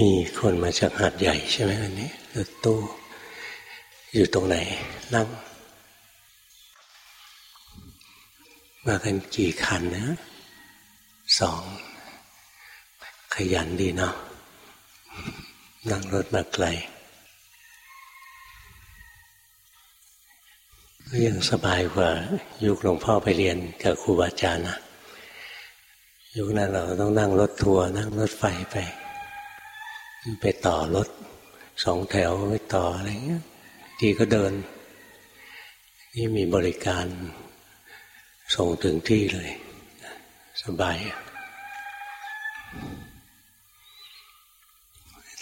มีคนมาจากหาดใหญ่ใช่ไหมอันนี้รถตู้ อยู่ตรงไหนนั่งมากันกี่คันนะสอง ขยันดีเนาะนั่งรถมาไกล ก็ยังสบายกว่า ยุคหลวงพ่อไปเรียนกับครูบาอาจารย์นะ ยุคนั้นเราต้องนั่งรถทัวร์นั่งรถไฟไป ไปต่อรถสองแถวไปต่ออะไรเงี้ยทีก็เดิน นี่มีบริการส่งถึงที่เลย สบาย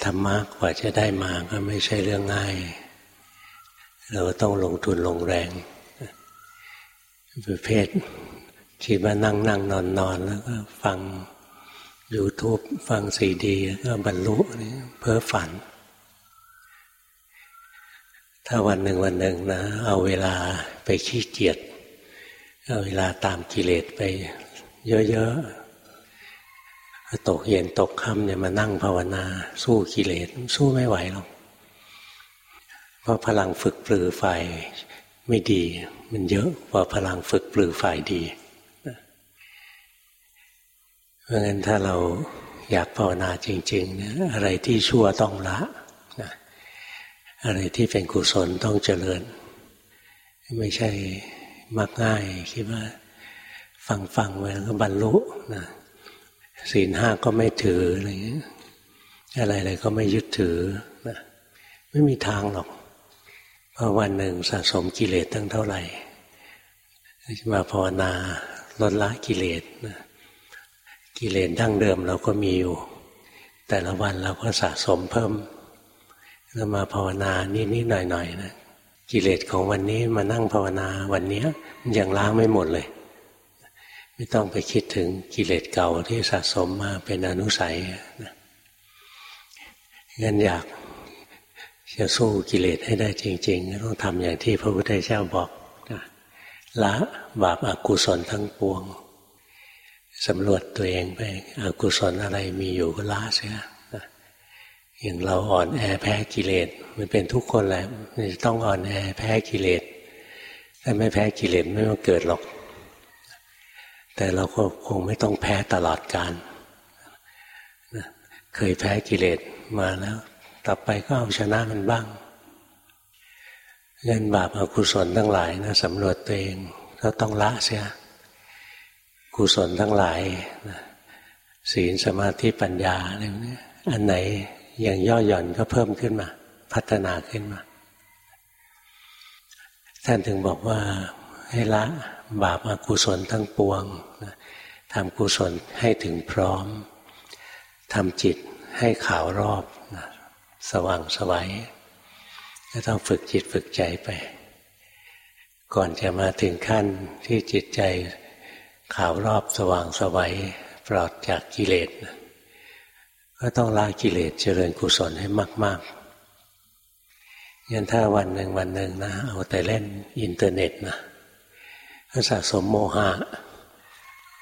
ธรรมะกว่าจะได้มาก็ไม่ใช่เรื่องง่าย เราต้องลงทุนลงแรงประเภทคิดว่านั่งนั่งนอนนอนแล้วก็ฟัง YouTube ฟังซีดี ก็บรรลุเพ้อฝัน ถ้าวันหนึ่งวันหนึ่งนะ เอาเวลาไปขี้เกียจเอาเวลาตามกิเลสไป เยอะๆตกเย็นตกค่ำเนี่ยมานั่งภาวนาสู้กิเลสสู้ไม่ไหวหรอกเพราะพลังฝึกปลือฝ่ายไม่ดี มันเยอะกว่าพลังฝึกปลือฝ่ายดี พราะงั้นถ้าเราอยากภาวนาจริง ๆ เนี่ย อะไรที่ชั่วต้องละนะอะไรที่เป็นกุศลต้องเจริญ ไม่ใช่มักง่ายคิดว่าฟังฟังไปแล้วก็บรรลุนะศีลห้าก็ไม่ถืออะไรเงี้ยอะไรอะไรก็ไม่ยึดถือนะไม่มีทางหรอกเพราะวันหนึ่งสะสมกิเลสตั้งเท่าไหร่มาภาวนาลดละกิเลสนะ กิเลสดั้งเดิมเราก็มีอยู่ แต่ละวันเราก็สะสมเพิ่มแล้วมาภาวนานิดๆหน่อยๆนะกิเลสของวันนี้มานั่งภาวนาวันนี้มันยังล้างไม่หมดเลย ไม่ต้องไปคิดถึงกิเลสเก่าที่สะสมมาเป็นอนุสัยนะงั้นอยากจะสู้กิเลสให้ได้จริงๆต้องทำอย่างที่พระพุทธเจ้าบอกละบาปอากุศลทั้งปวง สำรวจตัวเองไปอกุศลอะไรมีอยู่ก็ละเสียอย่างเราอ่อนแอแพ้กิเลสมันเป็นทุกคนแหละมันจะต้องอ่อนแอแพ้กิเลสถ้าไม่แพ้กิเลสไม่มาเกิดหรอก แต่เราก็คงไม่ต้องแพ้ตลอดกาลเคยแพ้กิเลสมาแล้ว ต่อไปก็เอาชนะมันบ้างเงินบาปอกุศลทั้งหลายนะสำรวจตัวเองก็ต้องละเสีย กุศลทั้งหลายศีลสมาธิปัญญาอะไรนี้อันไหนยังย่อหย่อนก็เพิ่มขึ้นมา พัฒนาขึ้นมา ท่านถึงบอกว่าให้ละบาปอกุศลทั้งปวงทำกุศลให้ถึงพร้อมทำจิตให้ขาวรอบสว่างสวัยก็ต้องฝึกจิตฝึกใจไป ก่อนจะมาถึงขั้นที่จิตใจ ขาวรอบสว่างสวัยปลอดจากกิเลสก็ต้องละกิเลสเจริญกุศลให้มากๆยันถ้าวันหนึ่งวันหนึ่งนะเอาแต่เล่นอินเทอร์เน็ตนะก็สะสมโมหะ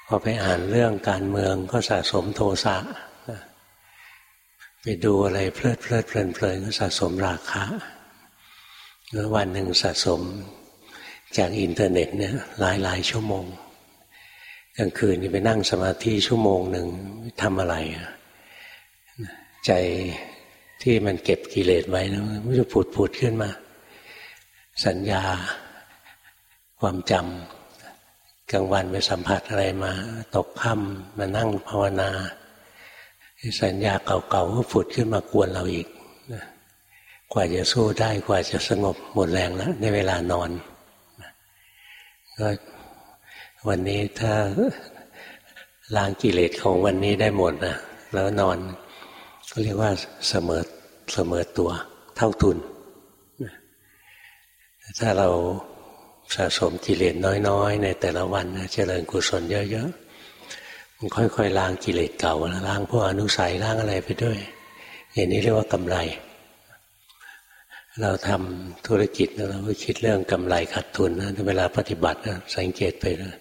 พอไปอ่านเรื่องการเมืองก็สะสมโทสะไปดูอะไรเพลิดเพลิดเพลินเพลินก็สะสมราคะแล้ววันหนึ่งสะสมจากอินเทอร์เน็ตเนี่ยหลายหลายชั่วโมง ลางคืนไปนั่งสมาธิชั่วโมงหนึ่งทำอะไร ใจที่มันเก็บกิเลสไว้แล้วมันจะผุดผุดขึ้นมา สัญญา ความจำกลางวันไปสัมผัสอะไรมา ตกค่ำมานั่งภาวนา สัญญาเก่าๆก็ผุดขึ้นมากวนเราอีกกว่าจะสู้ได้กว่าจะสงบหมดแรงแล้วในเวลานอน ก็ วันนี้ถ้าล้างกิเลสของวันนี้ได้หมดนะแล้วนอนก็เรียกว่าเสมอเสมอตัวเท่าทุน ถ้าเราสะสมกิเลสน้อยๆ ในแต่ละวันนะเจริญกุศลเยอะๆมันค่อยๆล้างกิเลสเก่าล้างพวกอนุสัยล้างอะไรไปด้วย อย่างนี้เรียกว่ากำไร เราทำธุรกิจเราก็คิดเรื่องกำไรขาดทุนนะเวลาปฏิบัตินะสังเกตไปนะ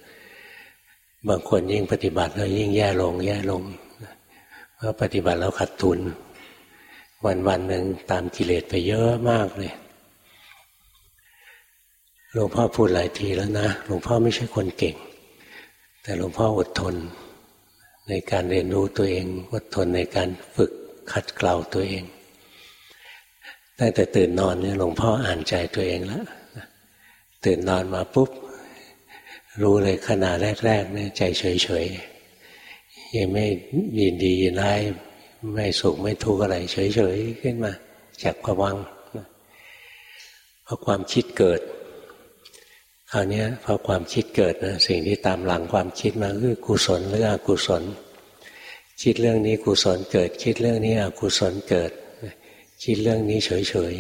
บางคนยิ่งปฏิบัติแล้วยิ่งแย่ลง แย่ลงเพราะปฏิบัติแล้วขาดทุน วันวันหนึ่งตามกิเลสไปเยอะมากเลยหลวงพ่อพูดหลายทีแล้วนะหลวงพ่อไม่ใช่คนเก่ง แต่หลวงพ่ออดทน ในการเรียนรู้ตัวเอง อดทนในการฝึกขัดเกลาตัวเองตั้งแต่ตื่นนอนเนี่ยหลวงพ่ออ่านใจตัวเองแล้วตื่นนอนมาปุ๊บ รู้เลยขณะแรกๆเนี่ยใจเฉยๆยังไม่ยินดียินร้ายไม่สุขไม่ทุกข์อะไร เฉยๆขึ้นมาจากผวังเพราะความคิดเกิดคราวนี้พอความคิดเกิดนะสิ่งที่ตามหลังความคิดมาคือกุศลหรืออกุศล คิดเรื่องนี้กุศลเกิด คิดเรื่องนี้อกุศลเกิด คิดเรื่องนี้เฉย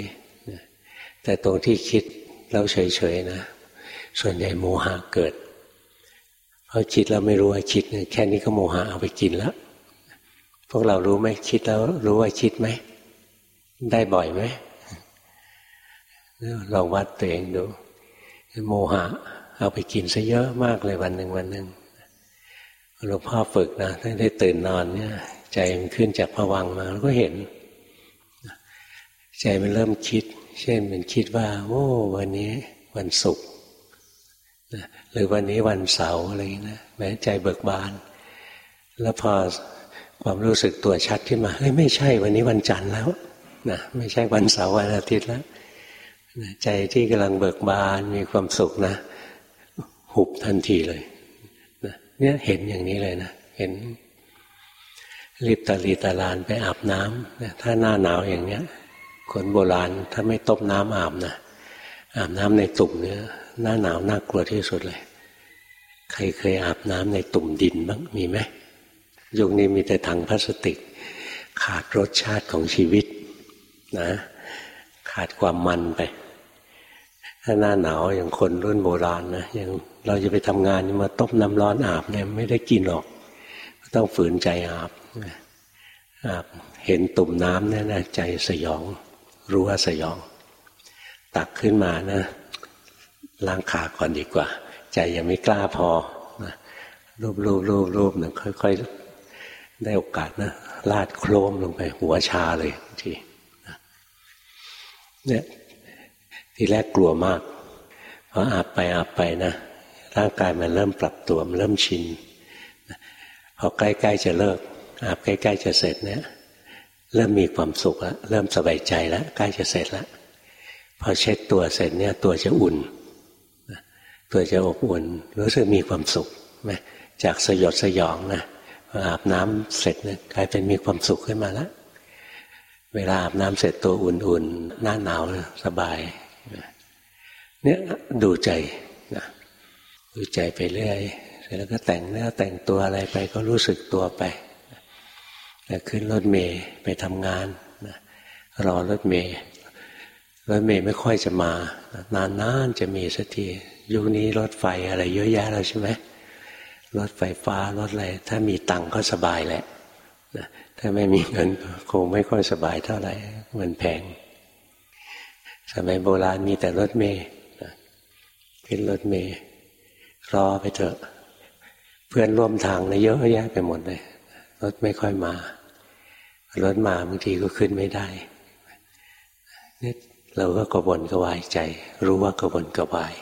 ๆแต่ตรงที่คิดแล้วเฉยๆนะ ส่วนใหญ่โมหะเกิด เพราะคิดแล้วไม่รู้ว่าคิดแค่นี้ก็โมหะเอาไปกินแล้ว พวกเรารู้ไหมคิดแล้วรู้ว่าคิดไหม ได้บ่อยไหมลองวัดตัวเองดู โมหะ เอาไปกินซะเยอะมากเลยวันหนึ่งวันหนึ่งหลวงพ่อฝึกนะตั้งแต่ตื่นนอนเนี่ย ใจมันขึ้นจากผวังมาแล้วก็เห็น ใจมันเริ่มคิด เช่นมันคิดว่า โอ้ วันนี้วันศุกร์ หรือวันนี้วันเสาร์อะไรอย่างนี้นะแม้ใจเบิกบาน แล้วพอความรู้สึกตัวชัดขึ้นมาเฮ้ยไม่ใช่วันนี้วันจันทร์แล้วนะไม่ใช่วันเสาร์วันอาทิตย์แล้วใจที่กำลังเบิกบานมีความสุขนะหุบทันทีเลยนะเนี่ยเห็นอย่างนี้เลยนะเห็นรีบตะลีตะลานไปอาบน้ำนะถ้าหน้าหนาวอย่างเนี้ยคนโบราณถ้าไม่ต้มน้ำอาบนะอาบน้ำในตุ่มเนี่ย หน้าหนาวน่ากลัวที่สุดเลย ใครเคยอาบน้ำในตุ่มดินบ้างมีไหมยุคนี้มีแต่ถังพลาสติก ขาดรสชาติของชีวิตนะ ขาดความมันไป ถ้าหน้าหนาวอย่างคนรุ่นโบราณนะอย่างเราจะไปทำงานมาต้มน้ำร้อนอาบเนี่ยไม่ได้กินหรอก ต้องฝืนใจอาบอาบเห็นตุ่มน้ำเนี่ยนะใจสยอง รู้ว่าสยอง ตักขึ้นมานะ ล้างขาก่อนดีกว่า ใจยังไม่กล้าพอนะรูปรูปรูปรูปหนึ่งค่อย ๆ ได้โอกาสนะลาดโครมลงไปหัวชาเลยทีเนี่ยทีแรกกลัวมากพออาบไปอาบไปนะร่างกายมันเริ่มปรับตัวมันเริ่มชินพอใกล้ๆจะเลิก อาบใกล้ๆจะเสร็จเนี่ย เริ่มมีความสุขแล้วเริ่มสบายใจแล้วใกล้จะเสร็จแล้วพอเช็ดตัวเสร็จเนี่ย ตัวจะอุ่น ตัวจะอบอุ่นรู้สึกมีความสุขไหมจากสยดสยองนะอาบน้ำเสร็จนี่ยกลายเป็นมีความสุขขึ้นมาแล้วเวลาอาบน้ำเสร็จตัวอุ่นๆหน้าหนาวสบายเนี่ยดูใจนะดูใจไปเรื่อยเสร็จแล้วก็แต่งเนื้อแต่งตัวอะไรไปก็รู้สึกตัวไปแล้วขึ้นรถเมย์ไปทำงานนะรอรถเมย์รถเมย์ไม่ค่อยจะมานานๆจะมีสักที ยุคนี้รถไฟอะไรเยอะแยะแล้วใช่ไหมรถไฟฟ้ารถอะไรถ้ามีตังก็สบายแหละถ้าไม่มีเงินคงไม่ค่อยสบายเท่าไหร่มันแพง สมัยโบราณมีแต่รถเมย์ขึ้นรถเมย์รอไปเถอะ เพื่อนร่วมทางนะเยอะแยะไปหมดเลยรถไม่ค่อยมา รถมาบางทีก็ขึ้นไม่ได้เนี่ยเราก็กระวนกระวายใจ รู้ว่ากระวนกระวาย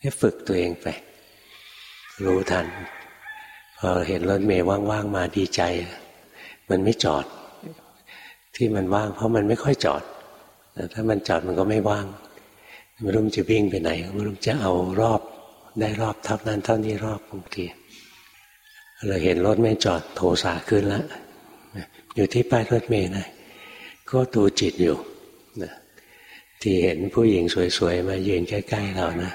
ให้ฝึกตัวเองไป รู้ทันพอเห็นรถเมย์ว่างๆมาดีใจ มันไม่จอด ที่มันว่าง เพราะมันไม่ค่อยจอดแต่ถ้ามันจอดมันก็ไม่ว่างไม่รู้จะวิ่งไปไหนไม่รู้จะเอารอบได้รอบเท่านั้นเท่านี้รอบบางทีเราเห็นรถไม่จอดโทสะขึ้นแล้วอยู่ที่ป้ายรถเมย์นะก็ดูจิตอยู่ที่เห็นผู้หญิงสวยๆ มายืนใกล้ๆเรานะ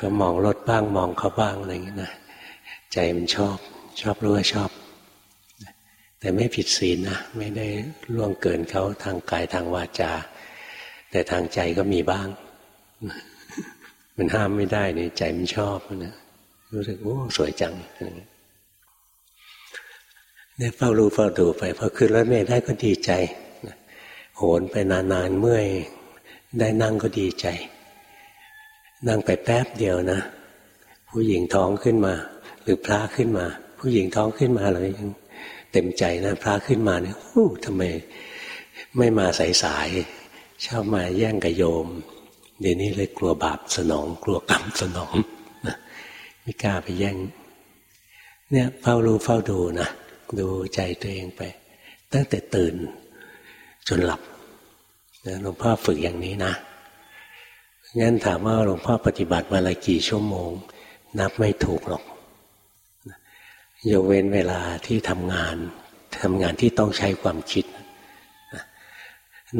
ก็มองรถบ้างมองเขาบ้างอะไรอย่างนี้นะใจมันชอบ ชอบรู้ว่าชอบ แต่ไม่ผิดศีลนะไม่ได้ล่วงเกินเขาทางกายทางวาจา แต่ทางใจก็มีบ้าง มันห้ามไม่ได้นี่ใจมันชอบนะรู้สึกโอ้สวยจังเนี่ยเฝ้ารู้เฝ้าดูไปพอขึ้นรถเมล์ได้ก็ดีใจโหนไปนานๆเมื่อยได้นั่งก็ดีใจ นั่งไปแป๊บเดียวนะ ผู้หญิงท้องขึ้นมา หรือพระขึ้นมา ผู้หญิงท้องขึ้นมาเรายังเต็มใจนะพระขึ้นมาเนี่ยโอ้ทำไม ไม่มาสายๆชอบมาแย่งกับโยม เดี๋ยวนี้เลยกลัวบาปสนอง กลัวกรรมสนองนะไม่กล้าไปแย่ง เนี่ยเฝ้ารู้เฝ้าดูนะดูใจตัวเองไป ตั้งแต่ตื่นจนหลับหลวงพ่อฝึกอย่างนี้นะ งั้นถามว่าหลวงพ่อปฏิบัติมาละกี่ชั่วโมง นับไม่ถูกหรอกยกเว้นเวลาที่ทำงานทำงานที่ต้องใช้ความคิด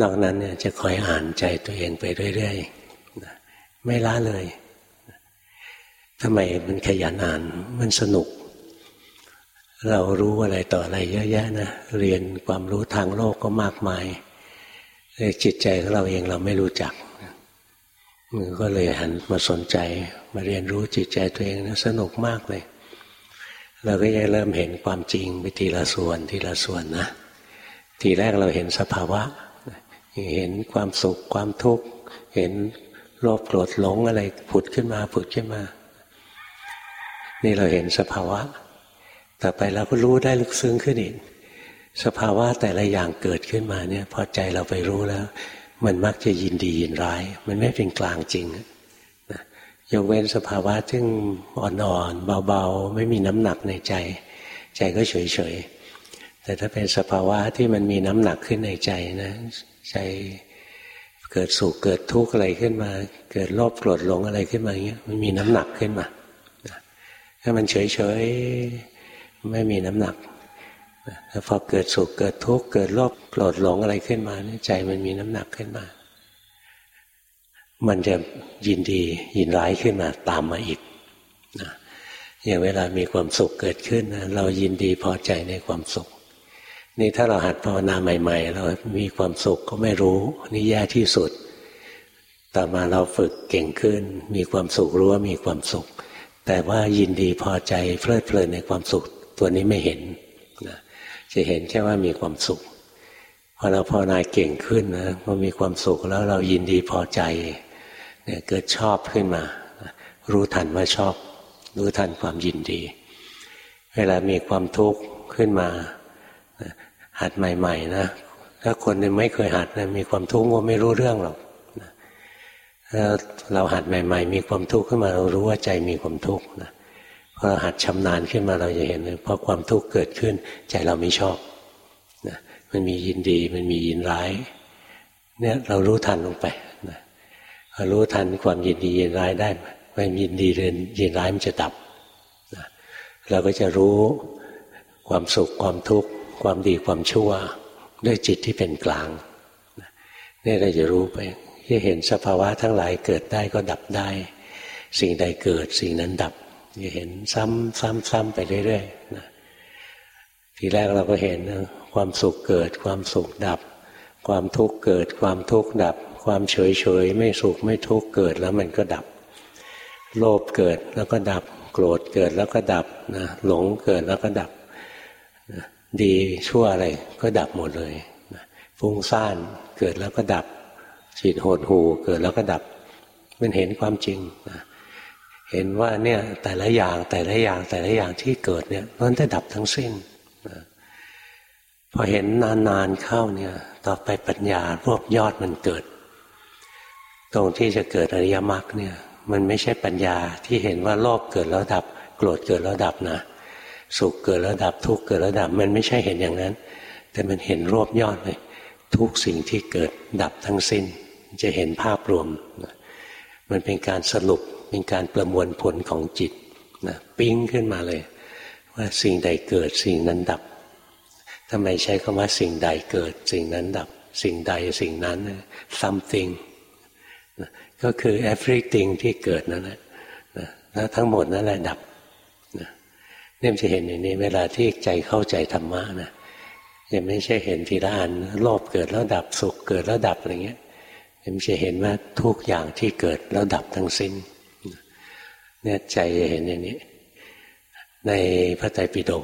นอกนั้นเนี่ยจะคอยอ่านใจตัวเองไปเรื่อยๆไม่ล้าเลยทำไมมันขยันอ่านมันสนุก เรารู้อะไรต่ออะไรเยอะแยะนะเรียนความรู้ทางโลกก็มากมายจิตใจของเราเองเราไม่รู้จัก มันก็เลยหันมาสนใจ มาเรียนรู้จิตใจตัวเองนะสนุกมากเลย เราก็จะเริ่มเห็นความจริงไปทีละส่วนทีละส่วนนะ ทีแรกเราเห็นสภาวะ เห็นความสุขความทุกข์ เห็นโลภโกรธหลงอะไรผุดขึ้นมาผุดขึ้นมา นี่เราเห็นสภาวะ ต่อไปเราก็รู้ได้ลึกซึ้งขึ้นอีกสภาวะแต่ละอย่างเกิดขึ้นมาเนี่ย พอใจเราไปรู้แล้ว มันมักจะยินดียินร้าย มันไม่เป็นกลางจริงนะยกเว้นสภาวะที่อ่อนๆเบาๆ ไม่มีน้ำหนักในใจ ใจก็เฉยๆ แต่ถ้าเป็นสภาวะที่มันมีน้ำหนักขึ้นในใจนะใจเกิดสุขเกิดทุกข์อะไรขึ้นมา เกิดโลภโกรธหลงอะไรขึ้นมาอย่างเงี้ยมันมีน้ำหนักขึ้นมาถ้ามันเฉยๆไม่มีน้ำหนัก พอเกิดสุขเกิดทุกข์เกิดโลภโกรธหลงอะไรขึ้นมาใจมันมีน้ำหนักขึ้นมา มันจะยินดียินร้ายขึ้นมาตามมาอีกนะอย่างเวลามีความสุขเกิดขึ้นนะเรายินดีพอใจในความสุข นี่ถ้าเราหัดภาวนาใหม่ ๆ เรามีความสุขก็ไม่รู้ นี่แย่ที่สุด ต่อมาเราฝึกเก่งขึ้น มีความสุขรู้ว่ามีความสุข แต่ว่ายินดีพอใจเพลิดเพลินในความสุขตัวนี้ไม่เห็น จะเห็นแค่ว่ามีความสุขพอเราภาวนาเก่งขึ้นนะพอมีความสุขแล้วเรายินดีพอใจเนี่ยเกิดชอบขึ้นมา รู้ทันว่าชอบ รู้ทันความยินดี เวลามีความทุกข์ขึ้นมาหัดใหม่ ๆ นะถ้าคนไม่เคยหัดนะมีความทุกข์ก็ไม่รู้เรื่องหรอกถ้าเราหัดใหม่ ๆ มีความทุกข์ขึ้นมาเรารู้ว่าใจมีความทุกข์นะ พอหัดชำนาญขึ้นมาเราจะเห็นเลยพอความทุกข์เกิดขึ้น ใจเราไม่ชอบนะมันมียินดีมันมียินร้าย เนี่ยเรารู้ทันลงไปนะพอรู้ทันความยินดียินร้ายได้ความยินดีเรียนยินร้ายมันจะดับนะเราก็จะรู้ความสุขความทุกข์ความดีความชั่ว ด้วยจิตที่เป็นกลางนี่เราจะรู้ไปที่เห็นสภาวะทั้งหลายเกิดได้ก็ดับได้ สิ่งใดเกิดสิ่งนั้นดับ จะเห็นซ้ำซ้ำซ้ำไปเรื่อยๆนะทีแรกเราก็เห็นความสุขเกิด ความสุขดับ ความทุกข์เกิด ความทุกข์ดับ ความเฉยเฉยไม่สุขไม่ทุกข์เกิดแล้วมันก็ดับ โลภเกิดแล้วก็ดับ โกรธเกิดแล้วก็ดับนะหลงเกิดแล้วก็ดับนะดีชั่วอะไรก็ดับหมดเลยนะฟุ้งซ่านเกิดแล้วก็ดับจิตโหดหูเกิดแล้วก็ดับ มันเห็นความจริงนะ เห็นว่าเนี่ยแต่ละอย่างแต่ละอย่างแต่ละอย่างที่เกิดเนี่ยมันจะดับทั้งสิ้นพอเห็นนานๆเข้าเนี่ย ต่อไปปัญญารวบยอดมันเกิด ตรงที่จะเกิดอริยมรรคเนี่ย มันไม่ใช่ปัญญาที่เห็นว่าโลภเกิดแล้วดับ โกรธเกิดแล้วดับนะสุขเกิดแล้วดับทุกข์เกิดแล้วดับ มันไม่ใช่เห็นอย่างนั้น แต่มันเห็นรวบยอดเลย ทุกสิ่งที่เกิดดับทั้งสิ้น จะเห็นภาพรวม มันเป็นการสรุป เป็นการประมวลผลของจิตนะปิ้งขึ้นมาเลย ว่าสิ่งใดเกิดสิ่งนั้นดับทำไมใช้คำว่าสิ่งใดเกิด สิ่งนั้นดับ สิ่งใดสิ่งนั้น something ก็คือ everything ที่เกิดนั่นแหละแล้วทั้งหมดนั่นแหละดับเนี่ยจะเห็นอย่างนี้เวลาที่ใจเข้าใจธรรมะนะยังไม่ใช่เห็นทีละอันโลภเกิดแล้วดับสุขเกิดแล้วดับอะไรเงี้ยมันจะเห็นว่าทุกอย่างที่เกิดแล้วดับทั้งสิ้น เนี่ยใจจะเห็นอย่างนี้ ในพระไตรปิฎก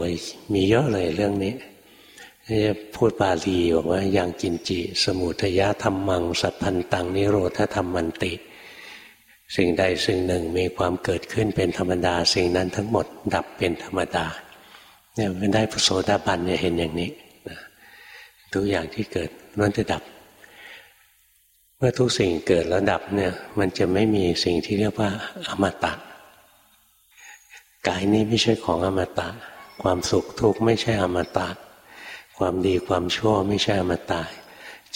มีเยอะเลยเรื่องนี้พูดบาลีบอกว่าอย่างกินจิ สมุทยะธรรมัง สัพพันตัง นิโรธธรรมมันติ สิ่งใดสิ่งหนึ่งมีความเกิดขึ้นเป็นธรรมดา สิ่งนั้นทั้งหมดดับเป็นธรรมดาเนี่ยเป็นได้พระโสดาบันเนี่ยเห็นอย่างนี้นะทุกอย่างที่เกิดล้วนจะดับ เมื่อทุกสิ่งเกิดแล้วดับเนี่ย มันจะไม่มีสิ่งที่เรียกว่าอมตะ กายนี้ไม่ใช่ของอมตะ ความสุขทุกข์ไม่ใช่อมตะ ความดีความชั่วไม่ใช่อมตะ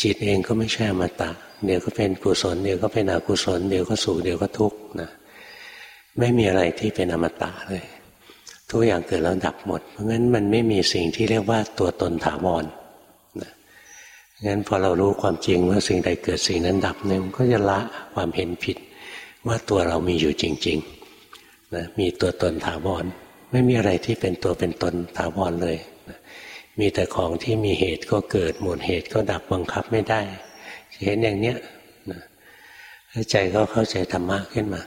จิตเองก็ไม่ใช่อมตะ เดี๋ยวก็เป็นกุศล เดี๋ยวก็เป็นอกุศล เดี๋ยวก็สุขเดี๋ยวก็ทุกข์นะไม่มีอะไรที่เป็นอมตะเลย ทุกอย่างเกิดแล้วดับหมด เพราะงั้นมันไม่มีสิ่งที่เรียกว่าตัวตนถาวรนะงั้นพอเรารู้ความจริงว่าสิ่งใดเกิดสิ่งนั้นดับเนี่ยมันก็จะละความเห็นผิดว่าตัวเรามีอยู่จริง ๆ นะมีตัวตนถาวร ไม่มีอะไรที่เป็นตัวเป็นตนถาวรเลยนะมีแต่ของที่มีเหตุก็เกิดหมดเหตุก็ดับบังคับไม่ได้เห็นอย่างเนี้ยนะใจก็เข้าใจธรรมะขึ้นมา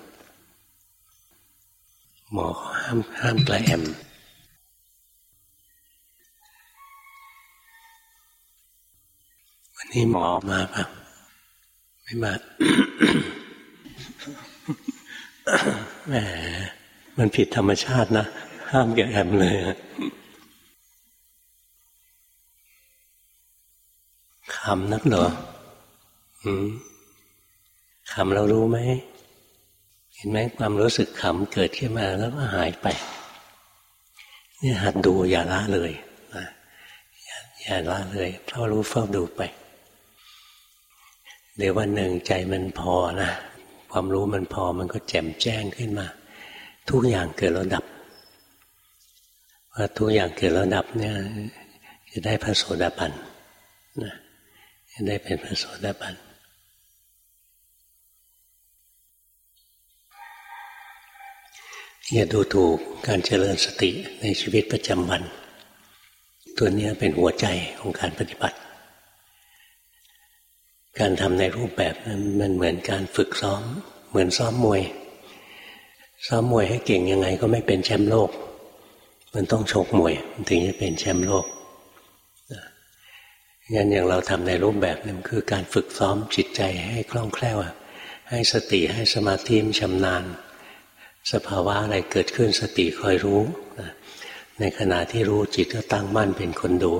หมอห้ามห้ามกระแอมวันนี้หมอมาปะไม่มา แหมมันผิดธรรมชาตินะ ห้ามแกแอมเลยคำนักเหรอคำเรารู้ไหม เห็นไหมความรู้สึกขำเกิดขึ้นมาแล้วก็หายไป นี่หัดดูอย่าละเลยอยอย่าละเลยเฝ้ารู้เฝ้าดูไป เดี๋ยววันหนึ่งใจมันพอนะ ความรู้มันพอมันก็แจ่มแจ้งขึ้นมา ทุกอย่างเกิดแล้วดับพอทุกอย่างเกิดแล้วดับเนี่ยจะได้พระโสดาบันนะจะได้เป็นพระโสดาบันอย่าดูถูกการเจริญสติในชีวิตประจำวัน ตัวนี้เป็นหัวใจของการปฏิบัติ การทำในรูปแบบนั้นมันเหมือนการฝึกซ้อม เหมือนซ้อมมวย ซ้อมมวยให้เก่งยังไงก็ไม่เป็นแชมป์โลก มันต้องชกมวยมันถึงจะเป็นแชมป์โลกงั้นอย่างเราทำในรูปแบบนั้นคือการฝึกซ้อมจิตใจให้คล่องแคล่วให้สติให้สมาธิมชำนาญ สภาวะอะไรเกิดขึ้นสติคอยรู้ในขณะที่รู้จิตก็ตั้งมั่นเป็นคนดู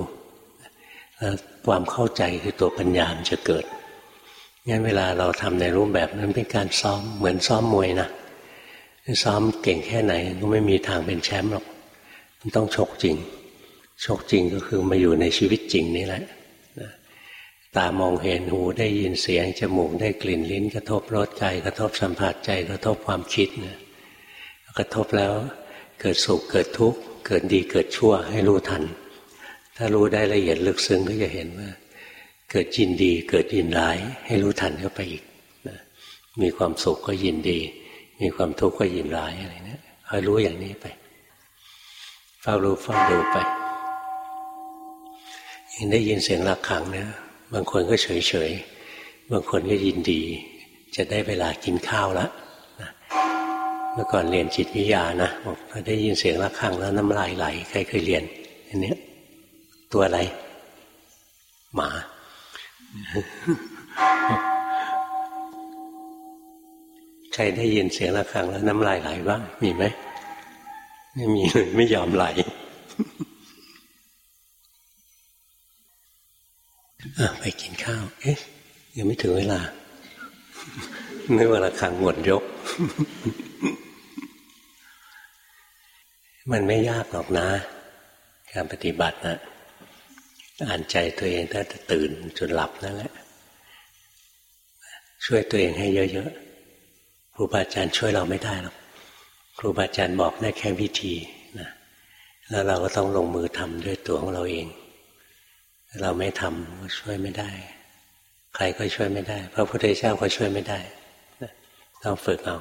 แลความเข้าใจคือตัวปัญญามจะเกิด งั้นเวลาเราทำในรูปแบบนั้นเป็นการซ้อมเหมือนซ้อมมวยนะซ้อมเก่งแค่ไหนก็ไม่มีทางเป็นแชมป์หรอก มันต้องชกจริง ชกจริงก็คือมาอยู่ในชีวิตจริงนี่แหละตามองเห็นหูได้ยินเสียง จมูกได้กลิ่นลิ้น กระทบรสใจกระทบสัมผัสใจกระทบความคิดนี่ยกระทบแล้วเกิดสุขเกิดทุกข์เกิดดีเกิดชั่วให้รู้ทัน ถ้ารู้ได้ละเอียดลึกซึ้งก็จะเห็นว่า เกิดยินดี เกิดยินร้าย ให้รู้ทันเข้าไปอีกนะมีความสุขก็ยินดี มีความทุกข์ก็ยินร้ายอะไรเนะี่ยคอยรู้อย่างนี้ไปเฝ้ารู้เฝ้าดูไปยังได้ยินเสียงระฆังเนี่ยบางคนก็เฉยเฉยบางคนก็ยินดี จะได้เวลากินข้าวแล้วเมื่อก่อนเรียนจิตวิทยานะบอกพอได้ยินเสียงระฆังแล้วน้ำลายไหล ใครเคยเรียนอันนี้ตัวอะไร หมา ใครได้ยินเสียงะระฆังแล้วน้ำลายไหลบ้างมีไหมไม่มีเลยไม่ยอมไหลไปกินข้าว เอ๊ะ ยังไม่ถึงเวลาเมื่อเวลาขังหมดยก มันไม่ยากหรอกนะ การปฏิบัตินะ อ่านใจตัวเองถ้าจะตื่นจนหลับนั่นแหละ ช่วยตัวเองให้เยอะๆครูบาอาจารย์ช่วยเราไม่ได้หรอกครูบาอาจารย์บอกได้แค่วิธีนะแล้วเราก็ต้องลงมือทำด้วยตัวของเราเอง เราไม่ทำก็ช่วยไม่ได้ ใครก็ช่วยไม่ได้ พระพุทธเจ้าก็ช่วยไม่ได้ต้องฝึกเอา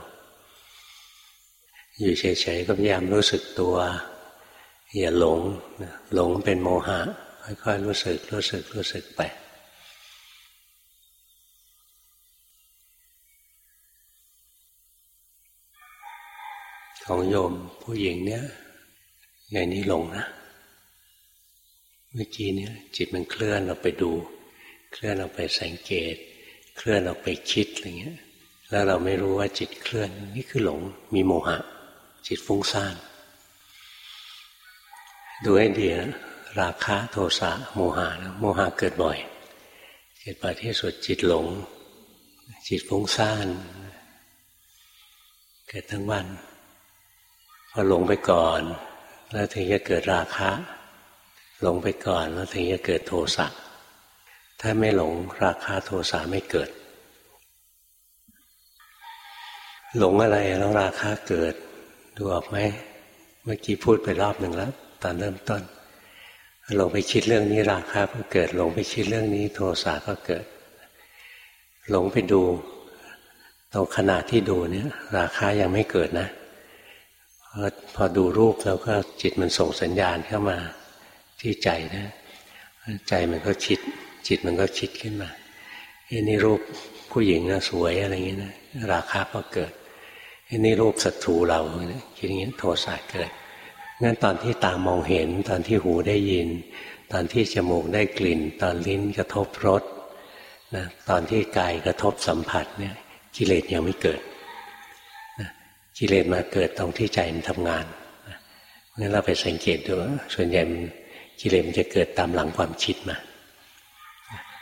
อยู่เฉยๆก็พยายามรู้สึกตัว อย่าหลงหลงเป็นโมหะ ค่อยๆรู้สึก รู้สึก รู้สึกไป ของโยมผู้หญิงเนี่ยในนี้หลงนะ เมื่อกี้เนี่ยจิตมันเคลื่อนเราไปดู เคลื่อนเราไปสังเกต เคลื่อนเราไปคิดอะไรเงี้ย แล้วเราไม่รู้ว่าจิตเคลื่อนนี่คือหลง มีโมหะ จิตฟุ้งซ่านดูให้ดีนะ ราคะโทสะโมหะโมหะเกิดบ่อยเกิดบ่อยที่สุดจิตหลง จิตฟุ้งซ่านเกิดทั้งวันพอหลงไปก่อน แล้วถึงจะเกิดราคะ หลงไปก่อนแล้วถึงจะเกิดโทสะถ้าไม่หลงราคะโทสะไม่เกิด หลงอะไรแล้วราคะเกิดดูออกไหมเมื่อกี้พูดไปรอบหนึ่งแล้วตอนเริ่มต้น หลงไปคิดเรื่องนี้ราคะก็เกิดหลงไปคิดเรื่องนี้โทสะก็เกิด หลงไปดูตรงขณะที่ดูเนี่ย ราคายังไม่เกิดนะพอดูรูปแล้วก็จิตมันส่งสัญญาณเข้ามาที่ใจนะใจมันก็คิด จิตมันก็คิดขึ้นมาไอ้นี่รูปผู้หญิงนะสวยอะไรเงี้ยนะราคาก็เกิดไอ้นี่รูปศัตรูเราคิดอย่างนี้โทสะเกิด งั้นตอนที่ตามองเห็น ตอนที่หูได้ยิน ตอนที่จมูกได้กลิ่น ตอนลิ้นกระทบรสนะตอนที่กายกระทบสัมผัสเนี่ยกิเลสยังไม่เกิดนะกิเลสมาเกิดตรงที่ใจมันทำงานนะงั้นเราไปสังเกตดูส่วนใหญ่กิเลสมันจะเกิดตามหลังความคิดมา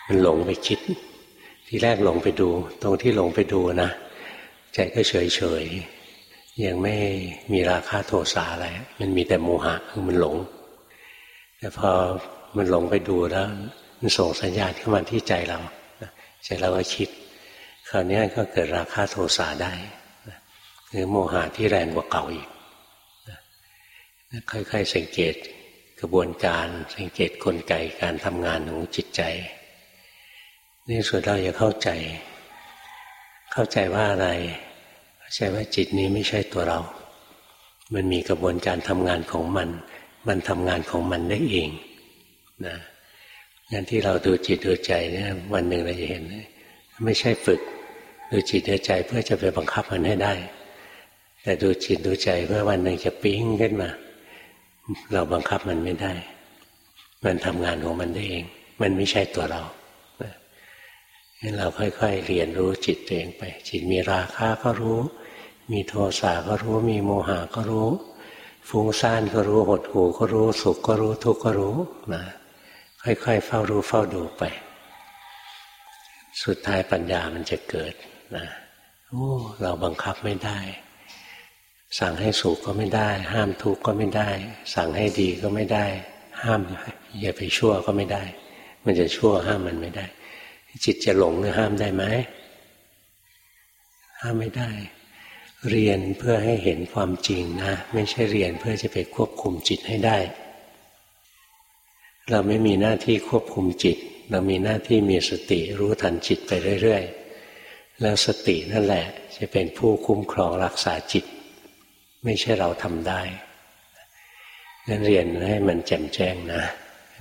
มันหลงไปคิด ที่แรกหลงไปดู ตรงที่หลงไปดูนะใจก็เฉยเฉย ยังไม่มีราคาโทสะอะไร มันมีแต่โมหะคือมันหลง แต่พอมันหลงไปดูแล้ว มันส่งสัญญาณเข้ามาที่ใจเราใจเราก็คิด คราวนี้ก็เกิดราคาโทสะได้หรือโมหะที่แรงกว่าเก่าอีกค่อยๆสังเกตกระบวนการสังเกตกลไกการทำงานของจิตใจ นี่สุดเราจะเข้าใจ เข้าใจว่าอะไร ใช่ว่าจิตนี้ไม่ใช่ตัวเรา มันมีกระบวนการทำงานของมัน มันทำงานของมันได้เองนะงั้นที่เราดูจิตดูใจเนี่ยวันหนึ่งเราจะเห็น ไม่ใช่ฝึกดูจิตดูใจเพื่อจะไปบังคับมันให้ได้ แต่ดูจิตดูใจเพื่อวันหนึ่งจะปิ้งขึ้นมา เราบังคับมันไม่ได้ มันทำงานของมันได้เอง มันไม่ใช่ตัวเรางั้นเราค่อย ๆ เรียนรู้จิตตัวเองไป จิตมีราคะก็รู้ มีโทสะก็รู้มีโมหะก็รู้ ฟุ้งซ่านก็รู้หดหูก็รู้สุขก็รู้ทุกข์ก็รู้นะค่อยๆ เฝ้ารู้เฝ้าดูไป สุดท้ายปัญญามันจะเกิดนะโอ้เราบังคับไม่ได้ สั่งให้สุขก็ไม่ได้ ห้ามทุกข์ก็ไม่ได้ สั่งให้ดีก็ไม่ได้ ห้ามอย่าไปชั่วก็ไม่ได้ มันจะชั่วห้ามมันไม่ได้ จิตจะหลงเนี่ยห้ามได้ไหมห้ามไม่ได้ เรียนเพื่อให้เห็นความจริงนะ ไม่ใช่เรียนเพื่อจะไปควบคุมจิตให้ได้ เราไม่มีหน้าที่ควบคุมจิต เรามีหน้าที่มีสติรู้ทันจิตไปเรื่อยๆ แล้วสตินั่นแหละ จะเป็นผู้คุ้มครองรักษาจิต ไม่ใช่เราทำได้งั้นเรียนให้มันแจ่มแจ้งนะ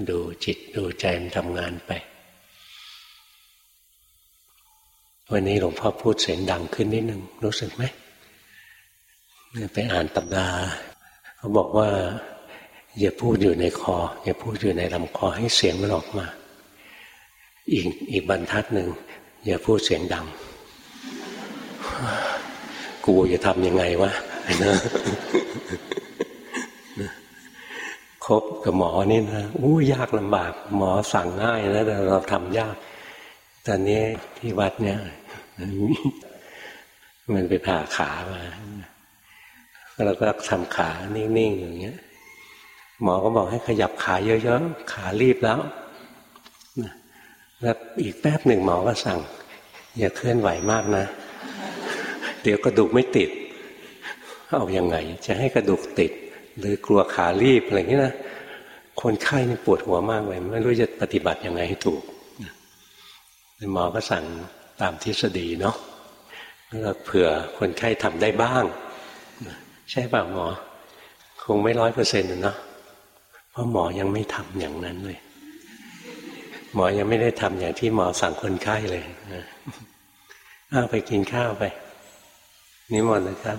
ดูจิตดูใจมันทำงานไป วันนี้หลวงพ่อพูดเสียงดังขึ้นนิดนึงรู้สึกไหม ไปอ่านตำราเขาบอกว่า อย่าพูดอยู่ในคอ อย่าพูดอยู่ในลำคอให้เสียงมันออกมา อีกอีกบรรทัดหนึ่งอย่าพูดเสียงดัง กูจะทำยังไงวะนะคบกับหมอนี่นะอู้ยากลำบาก หมอสั่งง่ายนะแต่เราทำยาก ตอนนี้ที่วัดเนี่ย มันไปผ่าขามา เราก็ทำขานิ่งๆอย่างเงี้ย หมอก็บอกให้ขยับขาเยอะๆ ขารีบแล้วแล้วอีกแป๊บหนึ่งหมอก็สั่ง อย่าเคลื่อนไหวมากนะ เดี๋ยวกระดูกไม่ติด เอาอยัางไง จะให้กระดูกติด หรือกลัวขารีบอะไรอย่างนี้นะคนไข้นี่ปวดหัวมากเลย ไม่รู้จะปฏิบัติยังไงให้ถูกหมอก็สั่งตามทฤษฎีเนาะเผื่อคนไข้ทำได้บ้าง ใช่ป่ะหมอ คงไม่ร้อยเปอร์เซ็นต์นะเพราะหมอยังไม่ทำอย่างนั้นเลย หมอยังไม่ได้ทำอย่างที่หมอสั่งคนไข้เลยนะเอาไปกินข้าวไปนิมนต์นะครับ